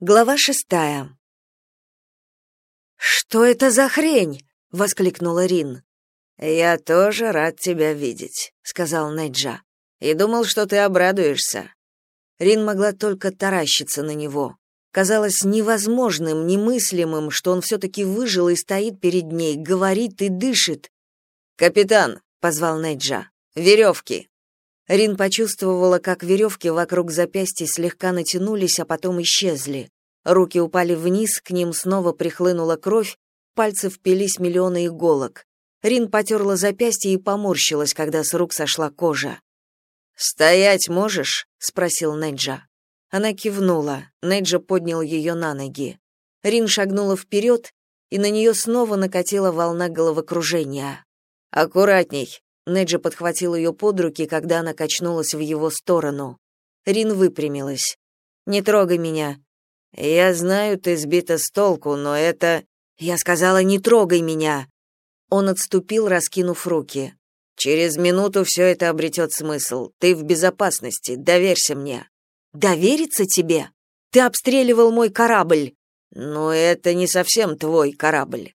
Глава шестая. «Что это за хрень?» — воскликнула Рин. «Я тоже рад тебя видеть», — сказал Неджа. «И думал, что ты обрадуешься». Рин могла только таращиться на него. Казалось невозможным, немыслимым, что он все-таки выжил и стоит перед ней, говорит и дышит. «Капитан», — позвал Неджа, — «веревки». Рин почувствовала, как веревки вокруг запястья слегка натянулись, а потом исчезли. Руки упали вниз, к ним снова прихлынула кровь, пальцы впились миллионы иголок. Рин потерла запястье и поморщилась, когда с рук сошла кожа. «Стоять можешь?» — спросил Неджа. Она кивнула. Неджа поднял ее на ноги. Рин шагнула вперед, и на нее снова накатила волна головокружения. «Аккуратней», Неджи подхватил ее под руки, когда она качнулась в его сторону. Рин выпрямилась. «Не трогай меня». «Я знаю, ты сбита с толку, но это...» «Я сказала, не трогай меня». Он отступил, раскинув руки. «Через минуту все это обретет смысл. Ты в безопасности, доверься мне». «Довериться тебе? Ты обстреливал мой корабль». «Но это не совсем твой корабль».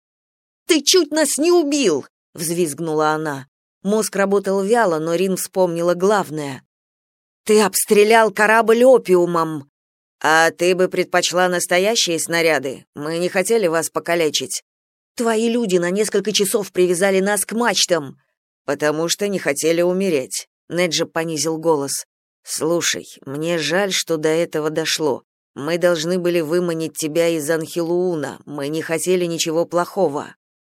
«Ты чуть нас не убил!» — взвизгнула она. Мозг работал вяло, но Рин вспомнила главное. «Ты обстрелял корабль опиумом!» «А ты бы предпочла настоящие снаряды? Мы не хотели вас покалечить». «Твои люди на несколько часов привязали нас к мачтам». «Потому что не хотели умереть», — Неджи понизил голос. «Слушай, мне жаль, что до этого дошло. Мы должны были выманить тебя из Анхилууна. Мы не хотели ничего плохого.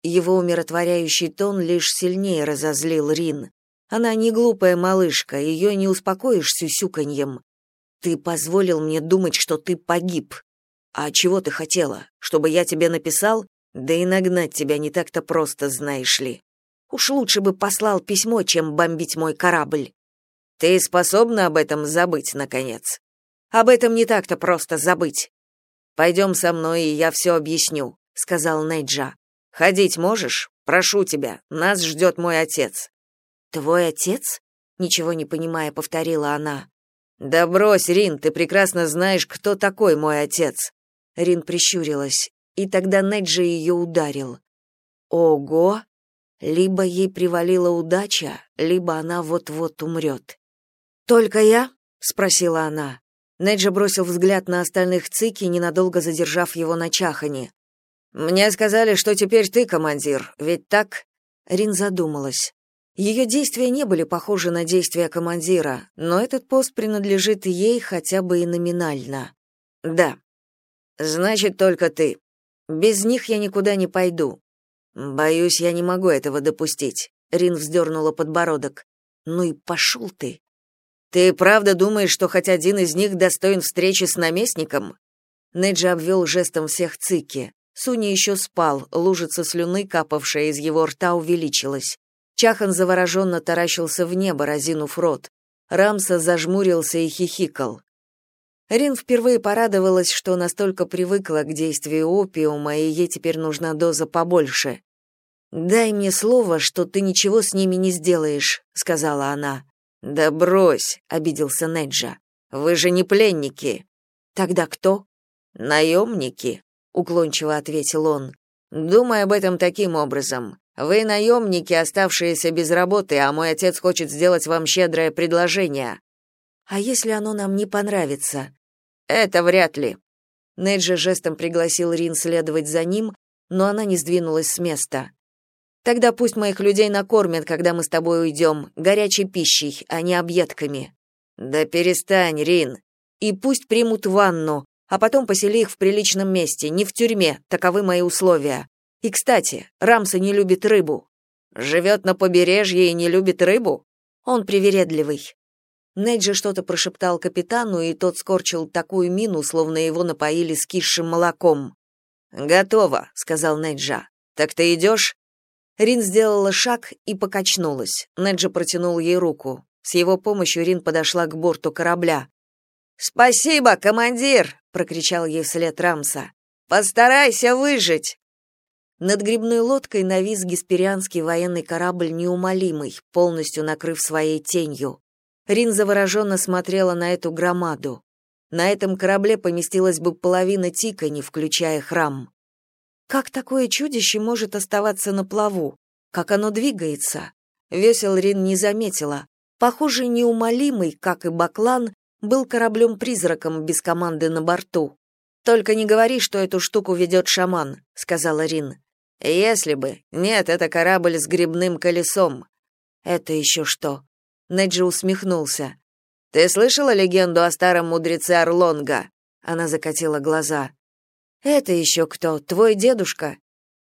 Его умиротворяющий тон лишь сильнее разозлил Рин. Она не глупая малышка, ее не успокоишь сюсюканьем. Ты позволил мне думать, что ты погиб. А чего ты хотела? Чтобы я тебе написал? Да и нагнать тебя не так-то просто, знаешь ли. Уж лучше бы послал письмо, чем бомбить мой корабль. Ты способна об этом забыть, наконец? Об этом не так-то просто забыть. Пойдем со мной, и я все объясню, сказал Нейджа. Ходить можешь? Прошу тебя, нас ждет мой отец». «Твой отец?» — ничего не понимая, повторила она. «Да брось, Рин, ты прекрасно знаешь, кто такой мой отец». Рин прищурилась, и тогда Неджи ее ударил. Ого! Либо ей привалила удача, либо она вот-вот умрет. «Только я?» — спросила она. Неджа бросил взгляд на остальных цики, ненадолго задержав его на чахане. Мне сказали, что теперь ты командир, ведь так? Рин задумалась. Ее действия не были похожи на действия командира, но этот пост принадлежит ей хотя бы и номинально. Да. Значит, только ты. Без них я никуда не пойду. Боюсь, я не могу этого допустить. Рин вздернула подбородок. Ну и пошел ты. Ты правда думаешь, что хоть один из них достоин встречи с наместником? Неджи обвел жестом всех цики. Суни еще спал, лужица слюны, капавшая из его рта, увеличилась. Чахан завороженно таращился в небо, разинув рот. Рамса зажмурился и хихикал. Рин впервые порадовалась, что настолько привыкла к действию опиума, и ей теперь нужна доза побольше. «Дай мне слово, что ты ничего с ними не сделаешь», — сказала она. «Да брось», — обиделся Неджа. «Вы же не пленники». «Тогда кто?» «Наемники», уклончиво ответил он. Думай об этом таким образом. Вы наемники, оставшиеся без работы, а мой отец хочет сделать вам щедрое предложение. А если оно нам не понравится? Это вряд ли. Неджи жестом пригласил Рин следовать за ним, но она не сдвинулась с места. Тогда пусть моих людей накормят, когда мы с тобой уйдем, горячей пищей, а не объедками. Да перестань, Рин. И пусть примут ванну, а потом посели их в приличном месте, не в тюрьме, таковы мои условия. И, кстати, Рамса не любит рыбу. Живет на побережье и не любит рыбу? Он привередливый. Неджи что-то прошептал капитану, и тот скорчил такую мину, словно его напоили скисшим молоком. «Готово», — сказал Неджа. «Так ты идешь?» Рин сделала шаг и покачнулась. Неджи протянул ей руку. С его помощью Рин подошла к борту корабля. «Спасибо, командир!» Прокричал ей вслед Рамса. Постарайся выжить. Над грибной лодкой навис гесперианский военный корабль неумолимый, полностью накрыв своей тенью. Рин завороженно смотрела на эту громаду. На этом корабле поместилась бы половина Тика, не включая храм. Как такое чудище может оставаться на плаву? Как оно двигается? Весел Рин не заметила. Похоже, неумолимый, как и Баклан, был кораблем-призраком без команды на борту. «Только не говори, что эту штуку ведет шаман», — сказала Рин. «Если бы. Нет, это корабль с грибным колесом». «Это еще что?» Неджи усмехнулся. «Ты слышала легенду о старом мудреце Орлонга?» Она закатила глаза. «Это еще кто? Твой дедушка?»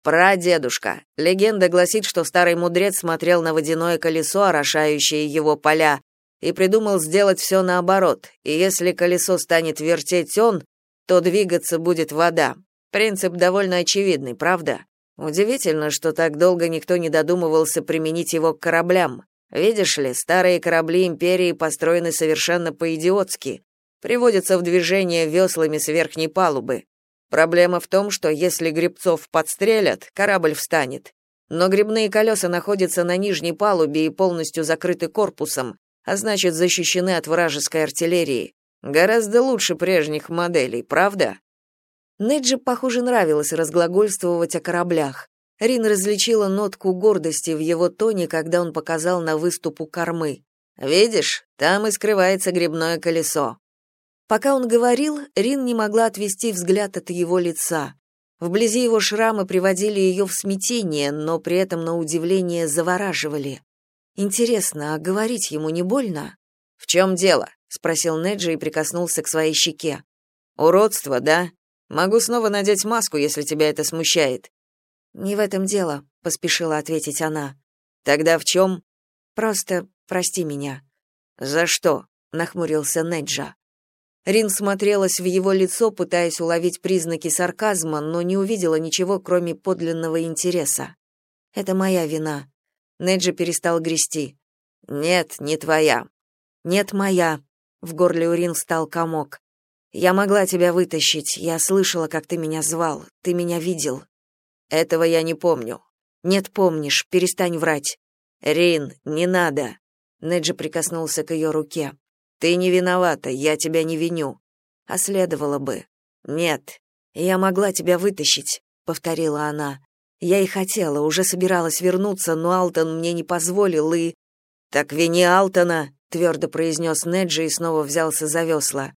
Прадедушка. Легенда гласит, что старый мудрец смотрел на водяное колесо, орошающее его поля, и придумал сделать все наоборот. И если колесо станет вертеть он, то двигаться будет вода. Принцип довольно очевидный, правда? Удивительно, что так долго никто не додумывался применить его к кораблям. Видишь ли, старые корабли империи построены совершенно по-идиотски. Приводятся в движение веслами с верхней палубы. Проблема в том, что если гребцов подстрелят, корабль встанет. Но грибные колеса находятся на нижней палубе и полностью закрыты корпусом, а значит, защищены от вражеской артиллерии. Гораздо лучше прежних моделей, правда? Неджи, похоже, нравилось разглагольствовать о кораблях. Рин различила нотку гордости в его тоне, когда он показал на выступу кормы. «Видишь, там и скрывается грибное колесо. Пока он говорил, Рин не могла отвести взгляд от его лица. Вблизи его шрамы приводили ее в смятение, но при этом на удивление завораживали. Интересно, а говорить ему не больно? В чем дело? спросил Неджи и прикоснулся к своей щеке. Уродство, да? Могу снова надеть маску, если тебя это смущает. Не в этом дело, поспешила ответить она. Тогда в чем?» Просто прости меня. За что? нахмурился Неджа. Рин смотрелась в его лицо, пытаясь уловить признаки сарказма, но не увидела ничего, кроме подлинного интереса. «Это моя вина». Неджи перестал грести. «Нет, не твоя». «Нет, моя». В горле у Рин стал комок. «Я могла тебя вытащить. Я слышала, как ты меня звал. Ты меня видел». «Этого я не помню». «Нет, помнишь. Перестань врать». «Рин, не надо». Неджи прикоснулся к ее руке. Ты не виновата, я тебя не виню. А следовало бы. Нет, я могла тебя вытащить, повторила она. Я и хотела, уже собиралась вернуться, но Алтон мне не позволил и Так вини Алтона, твердо произнес Неджи и снова взялся за весла.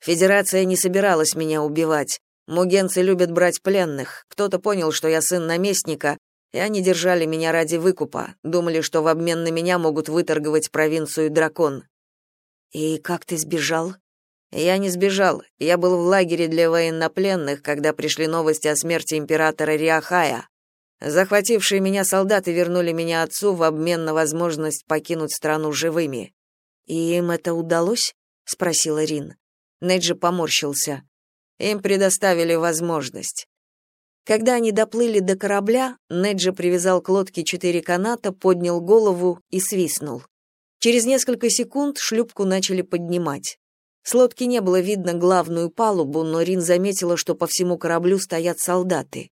Федерация не собиралась меня убивать. Мугенцы любят брать пленных. Кто-то понял, что я сын наместника, и они держали меня ради выкупа. Думали, что в обмен на меня могут выторговать провинцию Дракон. «И как ты сбежал?» «Я не сбежал. Я был в лагере для военнопленных, когда пришли новости о смерти императора Риахая. Захватившие меня солдаты вернули меня отцу в обмен на возможность покинуть страну живыми». «И им это удалось?» — спросила Рин. Неджи поморщился. Им предоставили возможность. Когда они доплыли до корабля, Неджи привязал к лодке четыре каната, поднял голову и свистнул. Через несколько секунд шлюпку начали поднимать. С лодки не было видно главную палубу, но Рин заметила, что по всему кораблю стоят солдаты.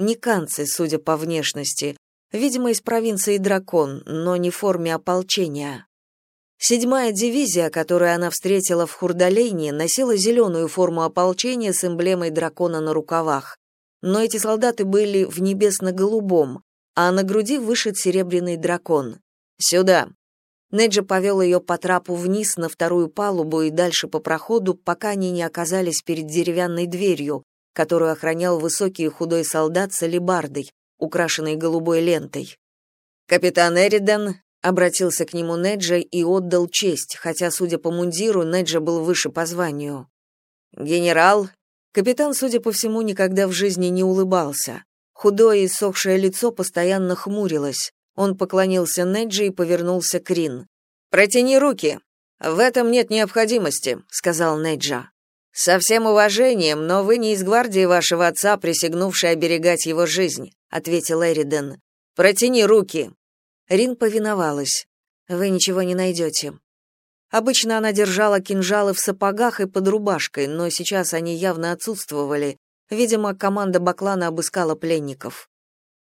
Никанцы, судя по внешности, видимо, из провинции Дракон, но не в форме ополчения. Седьмая дивизия, которую она встретила в Хурдалейне, носила зеленую форму ополчения с эмблемой дракона на рукавах. Но эти солдаты были в небесно-голубом, а на груди вышит серебряный дракон. «Сюда!» Неджа повел ее по трапу вниз на вторую палубу и дальше по проходу, пока они не оказались перед деревянной дверью, которую охранял высокий худой солдат с алебардой, украшенной голубой лентой. «Капитан Эриден», — обратился к нему Неджа и отдал честь, хотя, судя по мундиру, Неджа был выше по званию. «Генерал», Капитан, судя по всему, никогда в жизни не улыбался. Худое и сохшее лицо постоянно хмурилось. Он поклонился Неджи и повернулся к Рин. «Протяни руки. В этом нет необходимости», — сказал Неджа. «Со всем уважением, но вы не из гвардии вашего отца, присягнувшей оберегать его жизнь», — ответил Эриден. «Протяни руки». Рин повиновалась. «Вы ничего не найдете». Обычно она держала кинжалы в сапогах и под рубашкой, но сейчас они явно отсутствовали. Видимо, команда Баклана обыскала пленников.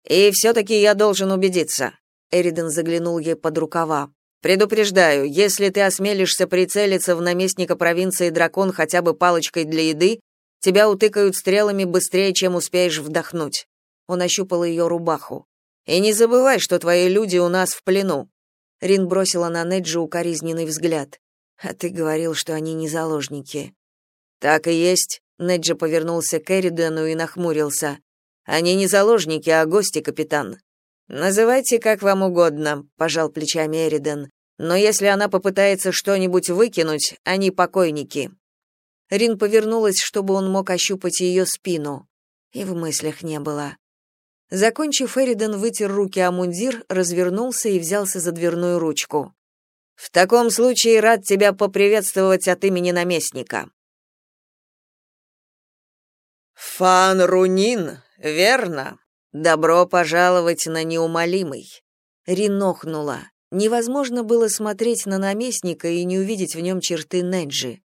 И все таки я должен убедиться. Эриден заглянул ей под рукава. Предупреждаю, если ты осмелишься прицелиться в наместника провинции Дракон хотя бы палочкой для еды, тебя утыкают стрелами быстрее, чем успеешь вдохнуть. Он ощупал ее рубаху. И не забывай, что твои люди у нас в плену. Рин бросила на Неджи укоризненный взгляд. А ты говорил, что они не заложники. Так и есть. Неджи повернулся к Эридену и нахмурился. Они не заложники, а гости, капитан. Называйте как вам угодно, пожал плечами Эриден. Но если она попытается что-нибудь выкинуть, они покойники. Рин повернулась, чтобы он мог ощупать ее спину. И в мыслях не было. Закончив, Эриден вытер руки о мундир, развернулся и взялся за дверную ручку. В таком случае рад тебя поприветствовать от имени наместника. Фан Рунин, верно? Добро пожаловать на неумолимый. Рин охнула. Невозможно было смотреть на наместника и не увидеть в нем черты Неджи.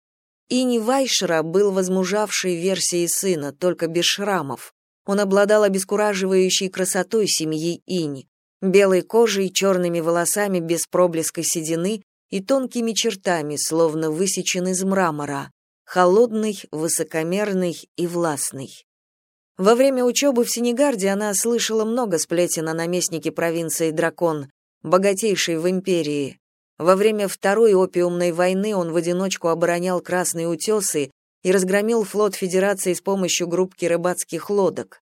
Ини Вайшера был возмужавшей версией сына, только без шрамов. Он обладал обескураживающей красотой семьи Инь, белой кожей, черными волосами без проблеска седины и тонкими чертами, словно высечен из мрамора, холодный, высокомерный и властный. Во время учебы в Сенегарде она слышала много сплетен о наместнике провинции Дракон, богатейшей в империи. Во время Второй опиумной войны он в одиночку оборонял Красные утесы и разгромил флот Федерации с помощью группки рыбацких лодок.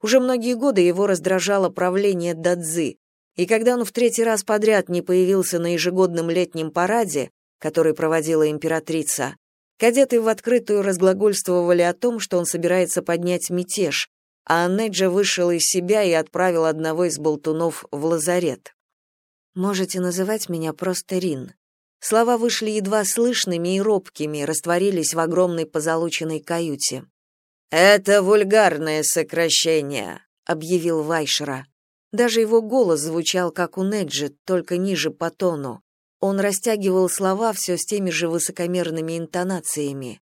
Уже многие годы его раздражало правление Дадзы, и когда он в третий раз подряд не появился на ежегодном летнем параде, который проводила императрица, Кадеты в открытую разглагольствовали о том, что он собирается поднять мятеж, а Неджа вышел из себя и отправил одного из болтунов в лазарет. «Можете называть меня просто Рин». Слова вышли едва слышными и робкими, растворились в огромной позолоченной каюте. «Это вульгарное сокращение», — объявил Вайшера. Даже его голос звучал, как у Неджи, только ниже по тону. Он растягивал слова все с теми же высокомерными интонациями.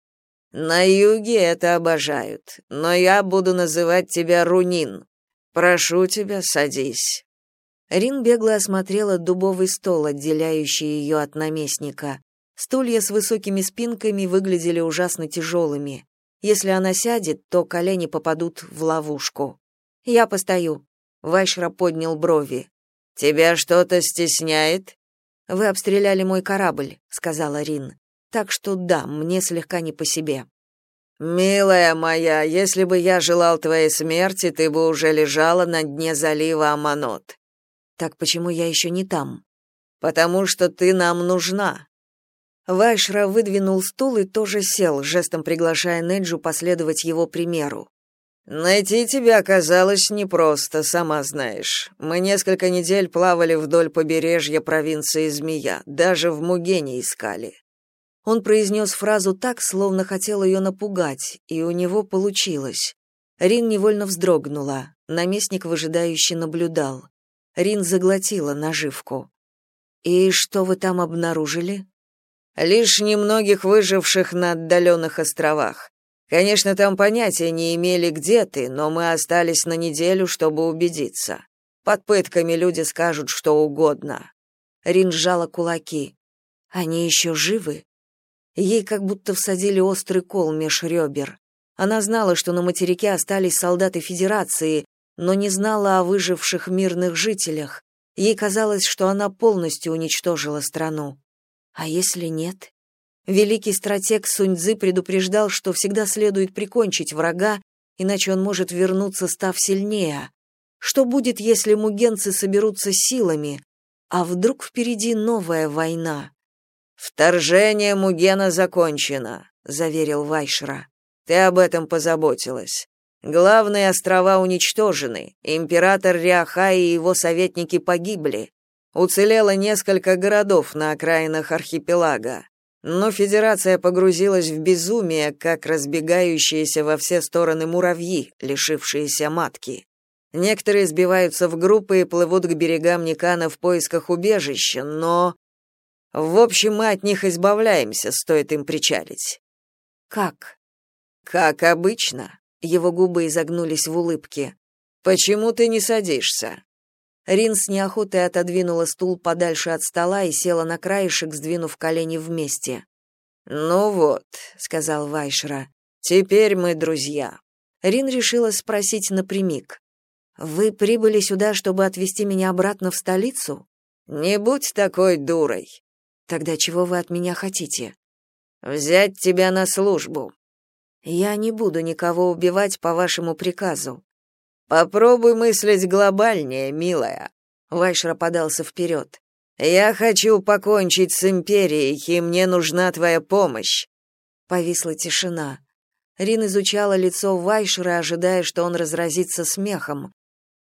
«На юге это обожают, но я буду называть тебя Рунин. Прошу тебя, садись». Рин бегло осмотрела дубовый стол, отделяющий ее от наместника. Стулья с высокими спинками выглядели ужасно тяжелыми. Если она сядет, то колени попадут в ловушку. «Я постою», — Вайшра поднял брови. «Тебя что-то стесняет?» Вы обстреляли мой корабль, сказала Рин. Так что да, мне слегка не по себе. Милая моя, если бы я желал твоей смерти, ты бы уже лежала на дне залива Аманот. Так почему я еще не там? Потому что ты нам нужна. Вайшра выдвинул стул и тоже сел, жестом приглашая Неджу последовать его примеру. Найти тебя оказалось непросто, сама знаешь. Мы несколько недель плавали вдоль побережья провинции Змея, даже в Мугене искали. Он произнес фразу так, словно хотел ее напугать, и у него получилось. Рин невольно вздрогнула. Наместник выжидающе наблюдал. Рин заглотила наживку. «И что вы там обнаружили?» «Лишь немногих выживших на отдаленных островах. Конечно, там понятия не имели, где ты, но мы остались на неделю, чтобы убедиться. Под пытками люди скажут что угодно. Рин сжала кулаки. Они еще живы? Ей как будто всадили острый кол меж ребер. Она знала, что на материке остались солдаты Федерации, но не знала о выживших мирных жителях. Ей казалось, что она полностью уничтожила страну. А если нет? Великий стратег Суньцзы предупреждал, что всегда следует прикончить врага, иначе он может вернуться, став сильнее. Что будет, если мугенцы соберутся силами? А вдруг впереди новая война? Вторжение Мугена закончено, заверил Вайшра. Ты об этом позаботилась. Главные острова уничтожены. Император Риаха и его советники погибли. Уцелело несколько городов на окраинах архипелага. Но Федерация погрузилась в безумие, как разбегающиеся во все стороны муравьи, лишившиеся матки. Некоторые сбиваются в группы и плывут к берегам Никана в поисках убежища, но... В общем, мы от них избавляемся, стоит им причалить. Как? Как обычно. Его губы изогнулись в улыбке. Почему ты не садишься? Рин с неохотой отодвинула стул подальше от стола и села на краешек, сдвинув колени вместе. «Ну вот», — сказал Вайшра, — «теперь мы друзья». Рин решила спросить напрямик. «Вы прибыли сюда, чтобы отвезти меня обратно в столицу?» «Не будь такой дурой». «Тогда чего вы от меня хотите?» «Взять тебя на службу». «Я не буду никого убивать по вашему приказу». «Попробуй мыслить глобальнее, милая». Вайшра подался вперед. «Я хочу покончить с империей, и мне нужна твоя помощь». Повисла тишина. Рин изучала лицо Вайшера, ожидая, что он разразится смехом.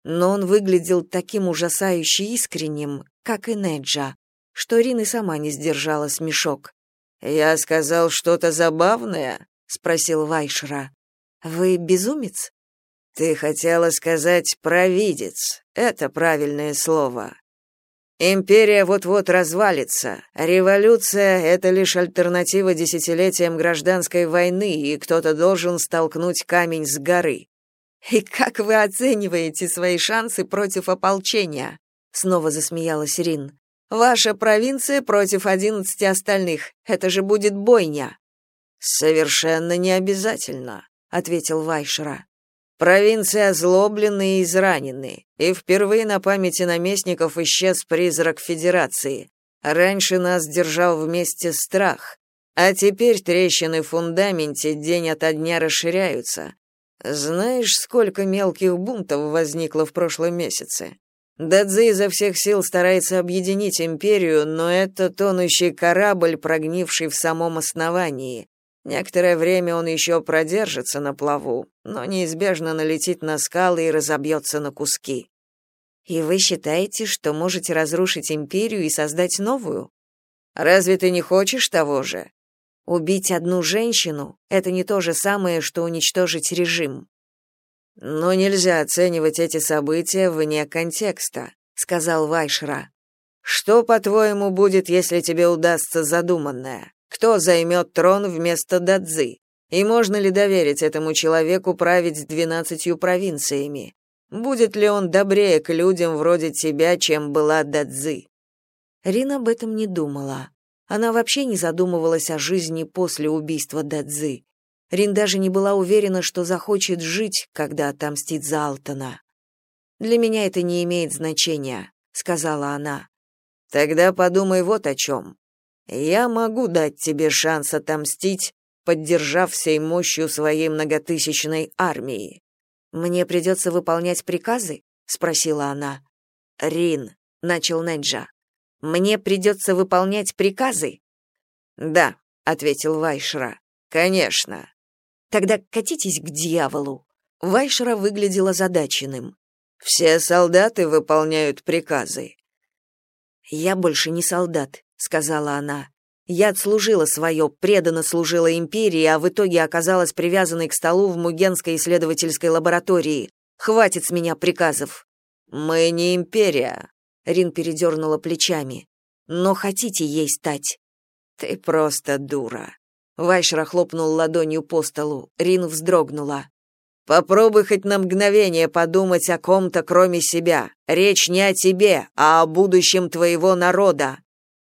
Но он выглядел таким ужасающе искренним, как и Неджа, что Рин и сама не сдержала смешок. «Я сказал что-то забавное?» — спросил Вайшера. «Вы безумец?» «Ты хотела сказать «провидец». Это правильное слово. Империя вот-вот развалится. Революция — это лишь альтернатива десятилетиям гражданской войны, и кто-то должен столкнуть камень с горы. «И как вы оцениваете свои шансы против ополчения?» Снова засмеялась Рин. «Ваша провинция против одиннадцати остальных. Это же будет бойня». «Совершенно не обязательно», — ответил Вайшера. Провинции озлоблены и изранены, и впервые на памяти наместников исчез призрак Федерации. Раньше нас держал вместе страх, а теперь трещины в фундаменте день ото дня расширяются. Знаешь, сколько мелких бунтов возникло в прошлом месяце? Дадзи изо всех сил старается объединить империю, но это тонущий корабль, прогнивший в самом основании. Некоторое время он еще продержится на плаву, но неизбежно налетит на скалы и разобьется на куски. И вы считаете, что можете разрушить империю и создать новую? Разве ты не хочешь того же? Убить одну женщину это не то же самое, что уничтожить режим. Но нельзя оценивать эти события вне контекста, сказал Вайшра. Что, по-твоему, будет, если тебе удастся задуманное? Кто займет трон вместо Дадзи? И можно ли доверить этому человеку править двенадцатью провинциями? Будет ли он добрее к людям вроде тебя, чем была Дадзи? Рина об этом не думала. Она вообще не задумывалась о жизни после убийства Дадзи. Рин даже не была уверена, что захочет жить, когда отомстит за Алтона. «Для меня это не имеет значения», — сказала она. «Тогда подумай вот о чем. Я могу дать тебе шанс отомстить, поддержав всей мощью своей многотысячной армии. Мне придется выполнять приказы? спросила она. Рин, начал Неджа. Мне придется выполнять приказы? Да, ответил Вайшра. Конечно. Тогда катитесь к дьяволу. Вайшра выглядел озадаченным. Все солдаты выполняют приказы. Я больше не солдат, сказала она. Я отслужила свое, преданно служила империи, а в итоге оказалась привязанной к столу в Мугенской исследовательской лаборатории. Хватит с меня приказов. Мы не империя, Рин передернула плечами. Но хотите ей стать? Ты просто дура. Вайшра хлопнул ладонью по столу. Рин вздрогнула. Попробуй хоть на мгновение подумать о ком-то, кроме себя. Речь не о тебе, а о будущем твоего народа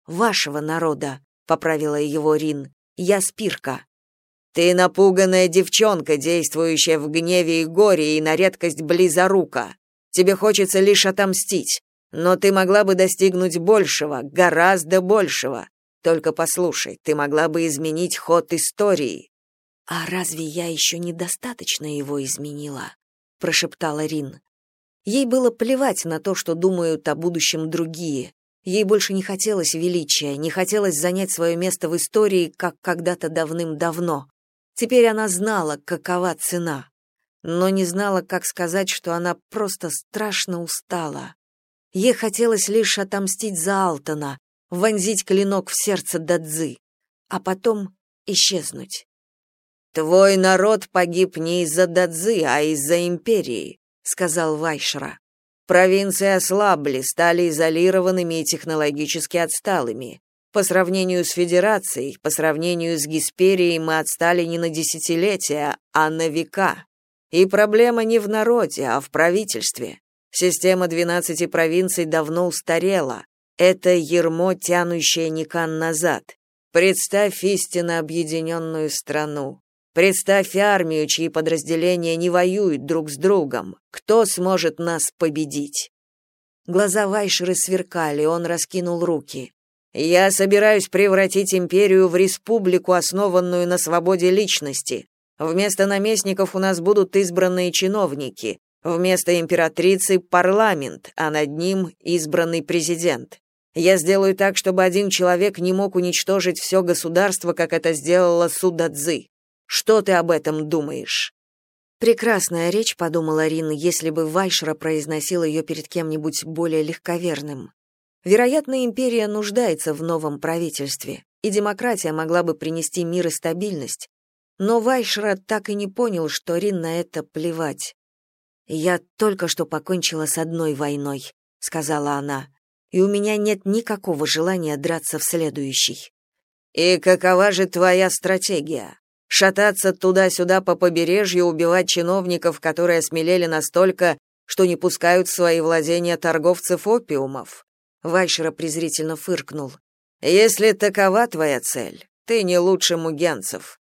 вашего народа, поправила его Рин. Я спирка. Ты напуганная девчонка, действующая в гневе и горе и на редкость близорука. Тебе хочется лишь отомстить, но ты могла бы достигнуть большего, гораздо большего. Только послушай, ты могла бы изменить ход истории. А разве я еще недостаточно его изменила? прошептала Рин. Ей было плевать на то, что думают о будущем другие. Ей больше не хотелось величия, не хотелось занять свое место в истории, как когда-то давным-давно. Теперь она знала, какова цена, но не знала, как сказать, что она просто страшно устала. Ей хотелось лишь отомстить за Алтона, вонзить клинок в сердце Дадзы, а потом исчезнуть. «Твой народ погиб не из-за Дадзы, а из-за империи», — сказал Вайшра. Провинции ослабли, стали изолированными и технологически отсталыми. По сравнению с Федерацией, по сравнению с Гисперией мы отстали не на десятилетия, а на века. И проблема не в народе, а в правительстве. Система двенадцати провинций давно устарела. Это ермо, тянущее Никан назад. Представь истинно объединенную страну. Представь армию, чьи подразделения не воюют друг с другом. Кто сможет нас победить? Глаза Вайшеры сверкали, он раскинул руки. Я собираюсь превратить империю в республику, основанную на свободе личности. Вместо наместников у нас будут избранные чиновники, вместо императрицы парламент, а над ним избранный президент. Я сделаю так, чтобы один человек не мог уничтожить все государство, как это сделала Судадзы. Что ты об этом думаешь? Прекрасная речь, подумала Рин, если бы Вайшера произносил ее перед кем-нибудь более легковерным. Вероятно, империя нуждается в новом правительстве, и демократия могла бы принести мир и стабильность. Но Вайшра так и не понял, что Рин на это плевать. «Я только что покончила с одной войной», — сказала она, «и у меня нет никакого желания драться в следующей». «И какова же твоя стратегия? Шататься туда-сюда по побережью, убивать чиновников, которые осмелели настолько, что не пускают в свои владения торговцев опиумов?» Вайшера презрительно фыркнул. Если такова твоя цель, ты не лучше мугенцев.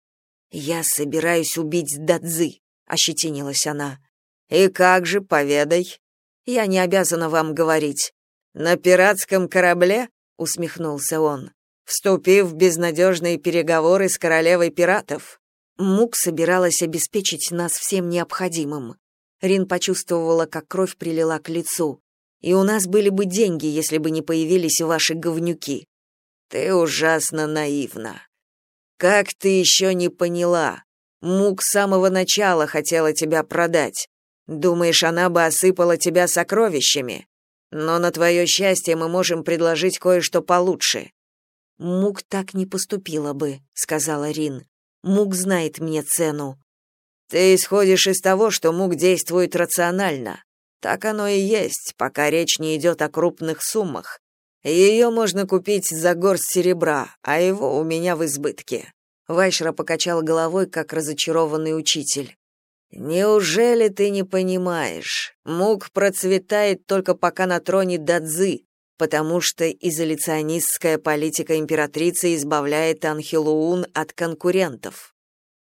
Я собираюсь убить Дадзы, ощетинилась она. И как же, поведай. Я не обязана вам говорить. На пиратском корабле? усмехнулся он. Вступив в безнадежные переговоры с королевой пиратов. Мук собиралась обеспечить нас всем необходимым. Рин почувствовала, как кровь прилила к лицу. И у нас были бы деньги, если бы не появились ваши говнюки. Ты ужасно наивна. Как ты еще не поняла? Мук с самого начала хотела тебя продать. Думаешь, она бы осыпала тебя сокровищами? Но на твое счастье мы можем предложить кое-что получше. Мук так не поступила бы, сказала Рин. Мук знает мне цену. Ты исходишь из того, что Мук действует рационально. Так оно и есть, пока речь не идет о крупных суммах. Ее можно купить за горсть серебра, а его у меня в избытке. Вайшра покачал головой, как разочарованный учитель. Неужели ты не понимаешь? Мук процветает только пока на троне Дадзы, потому что изоляционистская политика императрицы избавляет Анхилуун от конкурентов.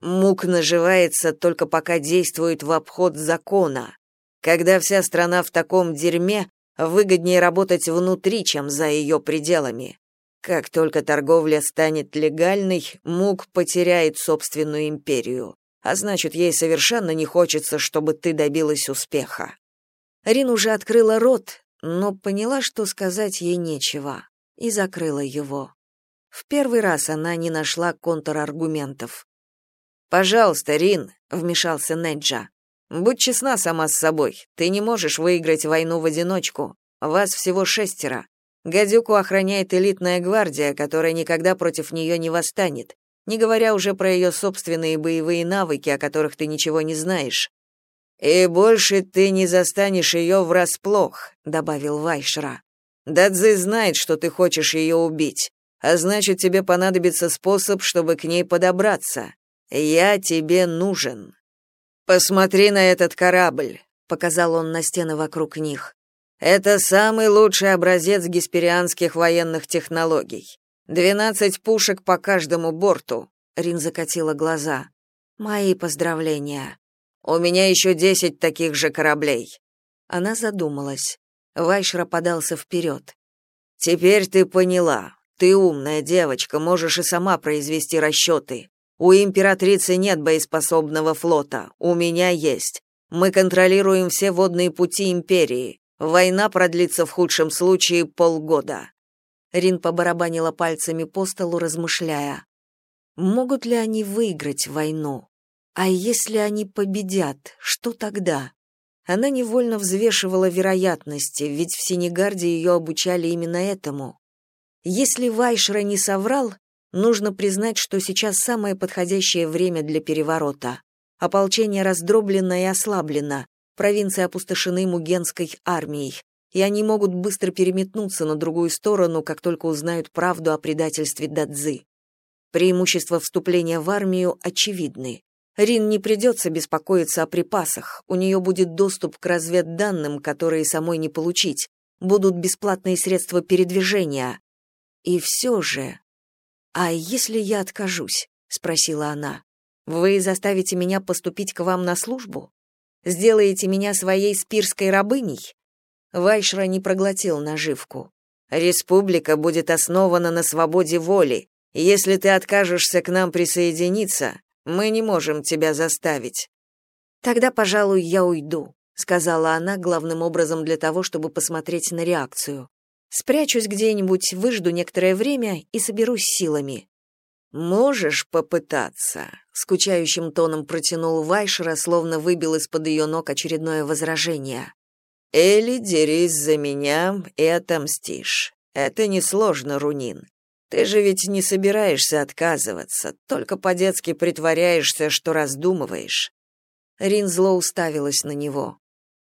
Мук наживается только пока действует в обход закона. Когда вся страна в таком дерьме, выгоднее работать внутри, чем за ее пределами. Как только торговля станет легальной, Мук потеряет собственную империю, а значит, ей совершенно не хочется, чтобы ты добилась успеха. Рин уже открыла рот, но поняла, что сказать ей нечего, и закрыла его. В первый раз она не нашла контраргументов. «Пожалуйста, Рин», — вмешался Неджа, Будь честна сама с собой. Ты не можешь выиграть войну в одиночку. Вас всего шестеро. Гадюку охраняет элитная гвардия, которая никогда против нее не восстанет, не говоря уже про ее собственные боевые навыки, о которых ты ничего не знаешь. И больше ты не застанешь ее врасплох, добавил Вайшра. Дадзи знает, что ты хочешь ее убить, а значит, тебе понадобится способ, чтобы к ней подобраться. Я тебе нужен. Посмотри на этот корабль, показал он на стены вокруг них. Это самый лучший образец гесперианских военных технологий. Двенадцать пушек по каждому борту. Рин закатила глаза. Мои поздравления. У меня еще десять таких же кораблей. Она задумалась. Вайшра подался вперед. Теперь ты поняла. Ты умная девочка, можешь и сама произвести расчеты. У императрицы нет боеспособного флота, у меня есть. Мы контролируем все водные пути империи. Война продлится в худшем случае полгода. Рин побарабанила пальцами по столу, размышляя. Могут ли они выиграть войну? А если они победят, что тогда? Она невольно взвешивала вероятности, ведь в Сенегарде ее обучали именно этому. Если Вайшра не соврал, Нужно признать, что сейчас самое подходящее время для переворота. Ополчение раздроблено и ослаблено, провинции опустошены мугенской армией, и они могут быстро переметнуться на другую сторону, как только узнают правду о предательстве Дадзы. Преимущества вступления в армию очевидны. Рин не придется беспокоиться о припасах, у нее будет доступ к разведданным, которые самой не получить, будут бесплатные средства передвижения. И все же... «А если я откажусь?» — спросила она. «Вы заставите меня поступить к вам на службу? Сделаете меня своей спирской рабыней?» Вайшра не проглотил наживку. «Республика будет основана на свободе воли. Если ты откажешься к нам присоединиться, мы не можем тебя заставить. Тогда, пожалуй, я уйду, сказала она главным образом для того, чтобы посмотреть на реакцию. Спрячусь где-нибудь, выжду некоторое время и соберусь силами. Можешь попытаться, скучающим тоном протянул Вайшера, словно выбил из-под ее ног очередное возражение. Эли, дерись за меня и отомстишь. Это несложно, Рунин. Ты же ведь не собираешься отказываться, только по-детски притворяешься, что раздумываешь. Рин зло уставилась на него.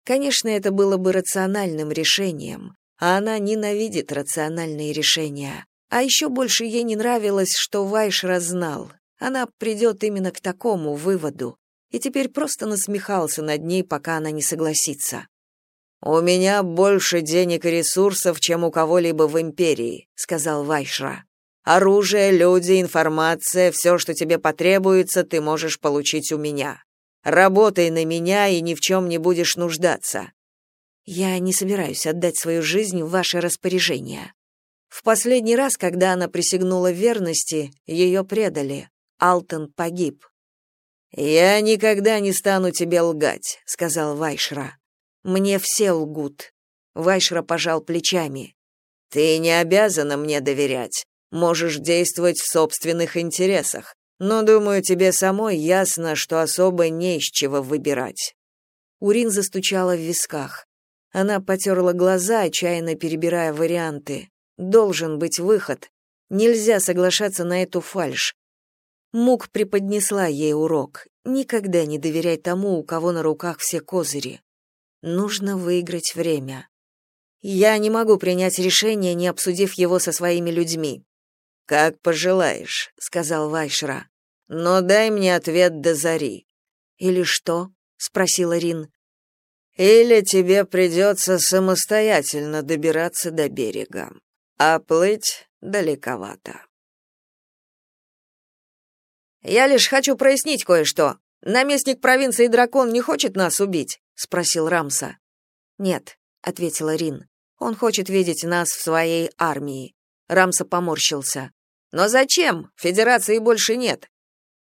Конечно, это было бы рациональным решением, а она ненавидит рациональные решения. А еще больше ей не нравилось, что Вайш разнал. Она придет именно к такому выводу, и теперь просто насмехался над ней, пока она не согласится. «У меня больше денег и ресурсов, чем у кого-либо в Империи», — сказал Вайшра. «Оружие, люди, информация, все, что тебе потребуется, ты можешь получить у меня. Работай на меня и ни в чем не будешь нуждаться». «Я не собираюсь отдать свою жизнь в ваше распоряжение». В последний раз, когда она присягнула верности, ее предали. Алтон погиб. «Я никогда не стану тебе лгать», — сказал Вайшра. Мне все лгут. Вайшра пожал плечами. Ты не обязана мне доверять. Можешь действовать в собственных интересах. Но, думаю, тебе самой ясно, что особо не из чего выбирать. Урин застучала в висках. Она потерла глаза, отчаянно перебирая варианты. Должен быть выход. Нельзя соглашаться на эту фальшь. Мук преподнесла ей урок. Никогда не доверяй тому, у кого на руках все козыри. Нужно выиграть время. Я не могу принять решение, не обсудив его со своими людьми. Как пожелаешь, сказал Вайшра. Но дай мне ответ до зари. Или что? спросила Рин. Или тебе придется самостоятельно добираться до берега, а плыть далековато. Я лишь хочу прояснить кое-что. Наместник провинции Дракон не хочет нас убить спросил Рамса. Нет, ответила Рин. Он хочет видеть нас в своей армии. Рамса поморщился. Но зачем? Федерации больше нет.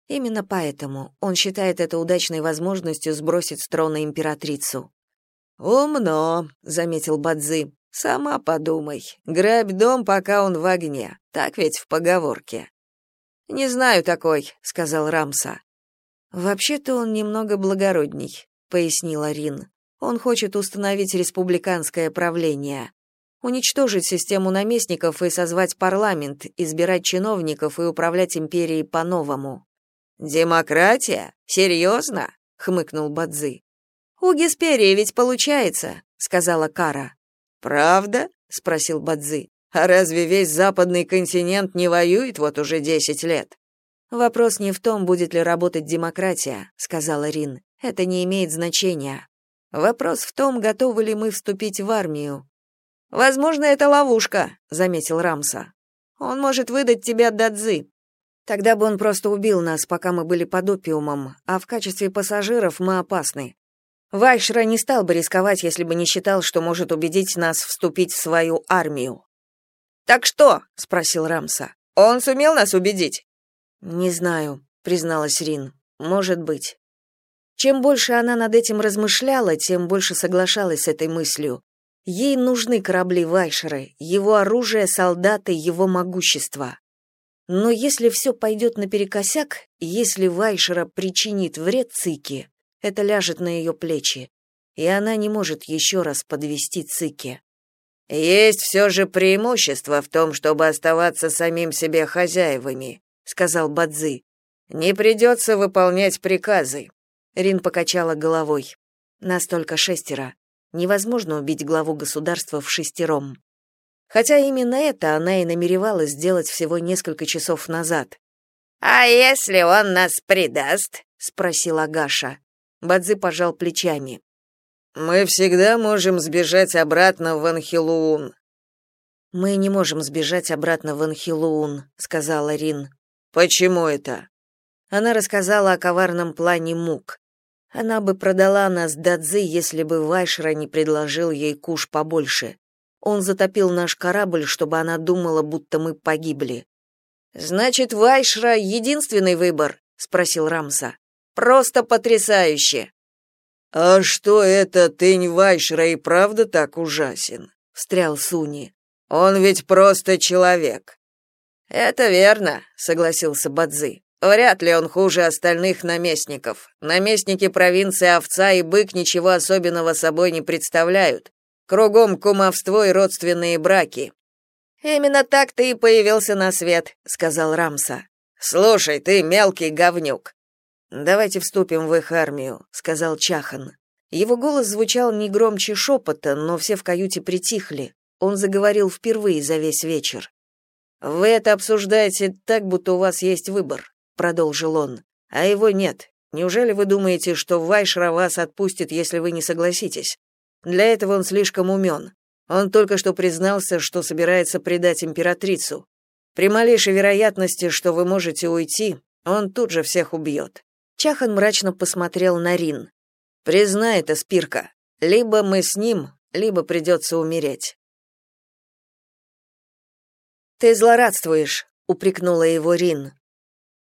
Именно поэтому он считает это удачной возможностью сбросить с трона императрицу. Умно, заметил Бадзи. Сама подумай. Грабь дом, пока он в огне. Так ведь в поговорке. Не знаю такой, сказал Рамса. Вообще-то он немного благородней пояснила Рин. Он хочет установить республиканское правление, уничтожить систему наместников и созвать парламент, избирать чиновников и управлять империей по-новому. Демократия? Серьезно?» — хмыкнул Бадзи. У Гесперии ведь получается, сказала Кара. Правда? спросил Бадзи. А разве весь западный континент не воюет вот уже десять лет? Вопрос не в том, будет ли работать демократия, сказала Рин. Это не имеет значения. Вопрос в том, готовы ли мы вступить в армию. Возможно, это ловушка, заметил Рамса. Он может выдать тебя Дадзи. Тогда бы он просто убил нас, пока мы были под опиумом, а в качестве пассажиров мы опасны. Вайшра не стал бы рисковать, если бы не считал, что может убедить нас вступить в свою армию. Так что? спросил Рамса. Он сумел нас убедить? Не знаю, призналась Рин. Может быть. Чем больше она над этим размышляла, тем больше соглашалась с этой мыслью. Ей нужны корабли Вайшеры, его оружие, солдаты, его могущество. Но если все пойдет наперекосяк, если Вайшера причинит вред Цике, это ляжет на ее плечи, и она не может еще раз подвести Цике. «Есть все же преимущество в том, чтобы оставаться самим себе хозяевами», — сказал Бадзи. «Не придется выполнять приказы. Рин покачала головой. Настолько шестеро. Невозможно убить главу государства в шестером. Хотя именно это она и намеревалась сделать всего несколько часов назад. «А если он нас предаст?» спросил Агаша. Бадзи пожал плечами. Мы всегда можем сбежать обратно в Анхилуун. Мы не можем сбежать обратно в Анхилуун, сказала Рин. Почему это? Она рассказала о коварном плане Мук. Она бы продала нас Дадзи, если бы Вайшра не предложил ей куш побольше. Он затопил наш корабль, чтобы она думала, будто мы погибли. Значит, Вайшра единственный выбор, спросил Рамса. Просто потрясающе. А что это Тынь Вайшра и правда так ужасен? встрял Суни. Он ведь просто человек. Это верно, согласился Бадзи. Вряд ли он хуже остальных наместников. Наместники провинции Овца и Бык ничего особенного собой не представляют. Кругом кумовство и родственные браки. Именно так ты и появился на свет, сказал Рамса. Слушай, ты мелкий говнюк. Давайте вступим в их армию, сказал Чахан. Его голос звучал не громче шепота, но все в каюте притихли. Он заговорил впервые за весь вечер. Вы это обсуждаете так, будто у вас есть выбор, продолжил он. А его нет. Неужели вы думаете, что Вайшра вас отпустит, если вы не согласитесь? Для этого он слишком умен. Он только что признался, что собирается предать императрицу. При малейшей вероятности, что вы можете уйти, он тут же всех убьет». Чахан мрачно посмотрел на Рин. «Признай это, Спирка. Либо мы с ним, либо придется умереть». «Ты злорадствуешь», — упрекнула его Рин.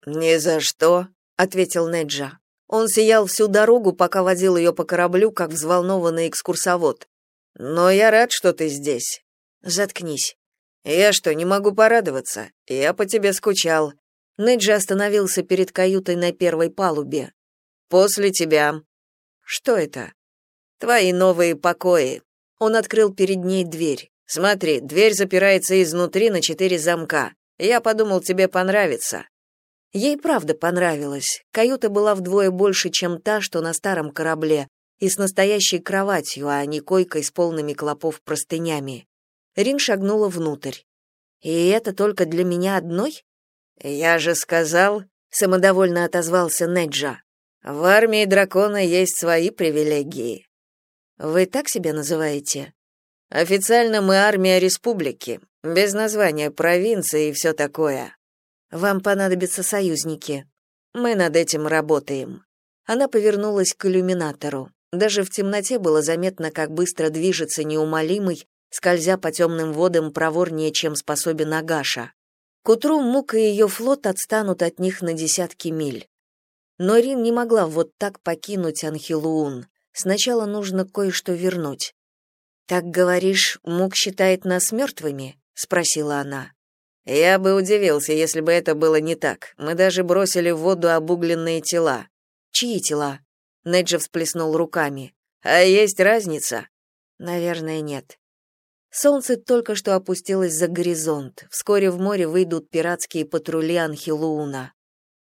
«Ни за что», — ответил Неджа. Он сиял всю дорогу, пока водил ее по кораблю, как взволнованный экскурсовод. «Но я рад, что ты здесь». «Заткнись». «Я что, не могу порадоваться? Я по тебе скучал». Неджи остановился перед каютой на первой палубе. «После тебя». «Что это?» «Твои новые покои». Он открыл перед ней дверь. «Смотри, дверь запирается изнутри на четыре замка. Я подумал, тебе понравится». Ей правда понравилось. Каюта была вдвое больше, чем та, что на старом корабле, и с настоящей кроватью, а не койкой с полными клопов простынями. Рин шагнула внутрь. «И это только для меня одной?» «Я же сказал», — самодовольно отозвался Неджа, «в армии дракона есть свои привилегии». «Вы так себя называете?» «Официально мы армия республики, без названия провинции и все такое». Вам понадобятся союзники. Мы над этим работаем. Она повернулась к иллюминатору. Даже в темноте было заметно, как быстро движется неумолимый, скользя по темным водам проворнее, чем способен Агаша. К утру Мука и ее флот отстанут от них на десятки миль. Но Рин не могла вот так покинуть Анхилуун. Сначала нужно кое-что вернуть. «Так говоришь, Мук считает нас мертвыми?» — спросила она. Я бы удивился, если бы это было не так. Мы даже бросили в воду обугленные тела. Чьи тела? Неджи всплеснул руками. А есть разница? Наверное, нет. Солнце только что опустилось за горизонт. Вскоре в море выйдут пиратские патрули Анхилууна.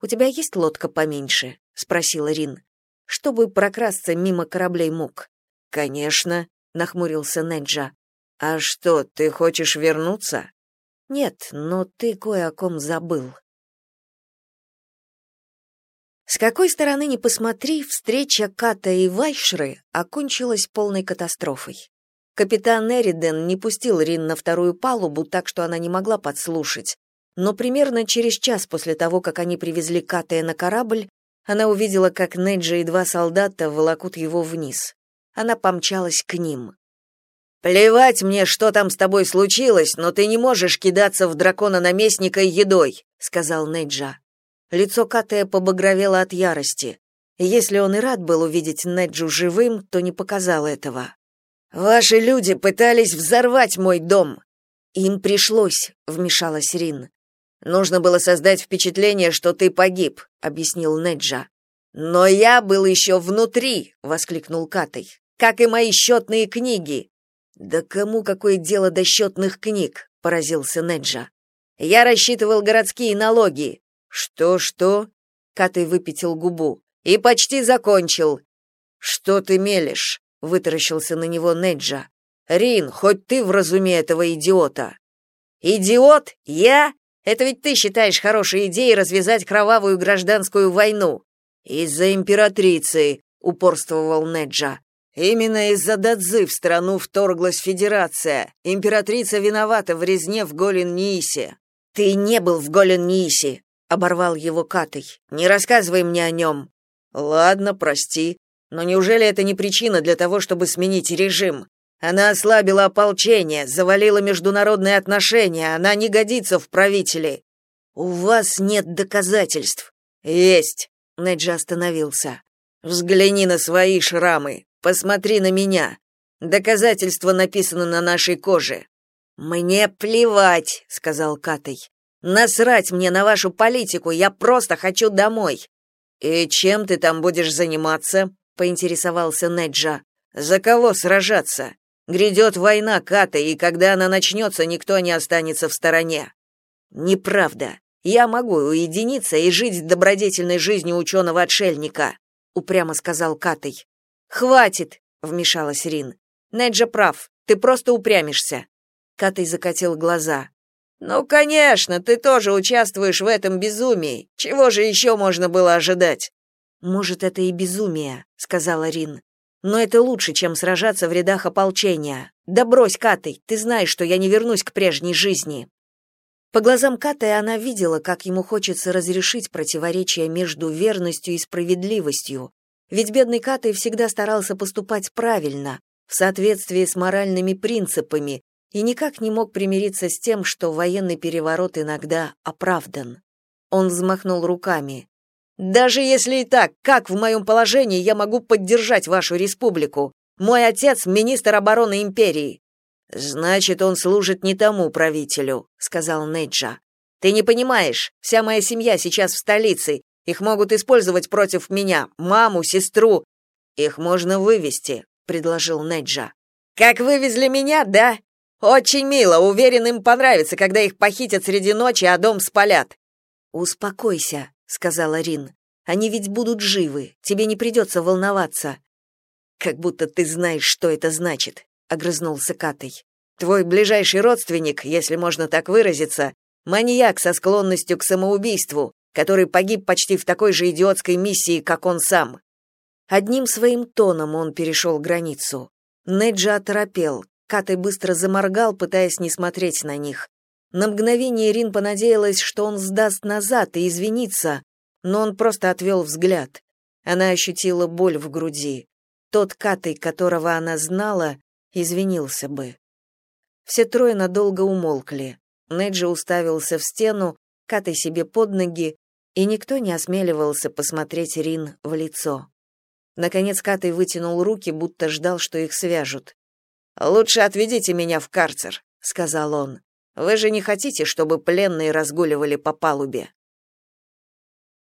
У тебя есть лодка поменьше? спросила Рин. Чтобы прокрасться мимо кораблей Мук. Конечно, нахмурился Неджа. А что, ты хочешь вернуться? Нет, но ты кое о ком забыл. С какой стороны ни посмотри, встреча Ката и Вайшры окончилась полной катастрофой. Капитан Эриден не пустил Рин на вторую палубу, так что она не могла подслушать. Но примерно через час после того, как они привезли Катая на корабль, она увидела, как Неджа и два солдата волокут его вниз. Она помчалась к ним. Плевать мне, что там с тобой случилось, но ты не можешь кидаться в дракона-наместника едой, сказал Неджа. Лицо Катая побагровело от ярости. Если он и рад был увидеть Неджу живым, то не показал этого. Ваши люди пытались взорвать мой дом. Им пришлось, вмешалась Рин. Нужно было создать впечатление, что ты погиб, объяснил Неджа. Но я был еще внутри, воскликнул Катай. Как и мои счетные книги. Да кому какое дело до счетных книг? поразился Неджа. Я рассчитывал городские налоги. Что, что? Катай выпятил губу. И почти закончил. Что ты мелешь? вытаращился на него Неджа. Рин, хоть ты вразуми этого идиота. Идиот? Я? Это ведь ты считаешь хорошей идеей развязать кровавую гражданскую войну. Из-за императрицы, упорствовал Неджа. Именно из-за Дадзы в страну вторглась федерация. Императрица виновата в резне в Голен-Ниисе. Ты не был в Голен-Ниисе, оборвал его Катый. Не рассказывай мне о нем». Ладно, прости, но неужели это не причина для того, чтобы сменить режим? Она ослабила ополчение, завалила международные отношения, она не годится в правители. У вас нет доказательств. Есть. Неджи остановился. Взгляни на свои шрамы, посмотри на меня. Доказательства написаны на нашей коже. Мне плевать, сказал Катей. Насрать мне на вашу политику, я просто хочу домой. И чем ты там будешь заниматься? поинтересовался Неджа. За кого сражаться? Грядет война, Ката, и когда она начнется, никто не останется в стороне. Неправда. Я могу уединиться и жить добродетельной жизнью ученого-отшельника, упрямо сказал Катей. Хватит, вмешалась Рин. Неджа прав. Ты просто упрямишься. Катей закатил глаза. Ну, конечно, ты тоже участвуешь в этом безумии. Чего же еще можно было ожидать? Может, это и безумие, сказала Рин. Но это лучше, чем сражаться в рядах ополчения. Да брось, Катей, ты знаешь, что я не вернусь к прежней жизни. По глазам Каты она видела, как ему хочется разрешить противоречие между верностью и справедливостью. Ведь бедный Катай всегда старался поступать правильно, в соответствии с моральными принципами, и никак не мог примириться с тем, что военный переворот иногда оправдан. Он взмахнул руками. «Даже если и так, как в моем положении я могу поддержать вашу республику? Мой отец — министр обороны империи. Значит, он служит не тому правителю, сказал Неджа. Ты не понимаешь, вся моя семья сейчас в столице. Их могут использовать против меня, маму, сестру. Их можно вывести, предложил Неджа. Как вывезли меня, да? Очень мило, уверен, им понравится, когда их похитят среди ночи, а дом спалят. Успокойся, сказала Рин. Они ведь будут живы. Тебе не придется волноваться. Как будто ты знаешь, что это значит, огрызнулся Катей. Твой ближайший родственник, если можно так выразиться, маньяк со склонностью к самоубийству, который погиб почти в такой же идиотской миссии, как он сам. Одним своим тоном он перешел границу. Неджа оторопел. Катей быстро заморгал, пытаясь не смотреть на них. На мгновение Рин понадеялась, что он сдаст назад и извинится, но он просто отвел взгляд. Она ощутила боль в груди. Тот Катей, которого она знала, извинился бы. Все трое надолго умолкли. Неджи уставился в стену, Катай себе под ноги, и никто не осмеливался посмотреть Рин в лицо. Наконец Катай вытянул руки, будто ждал, что их свяжут. «Лучше отведите меня в карцер», — сказал он. «Вы же не хотите, чтобы пленные разгуливали по палубе?»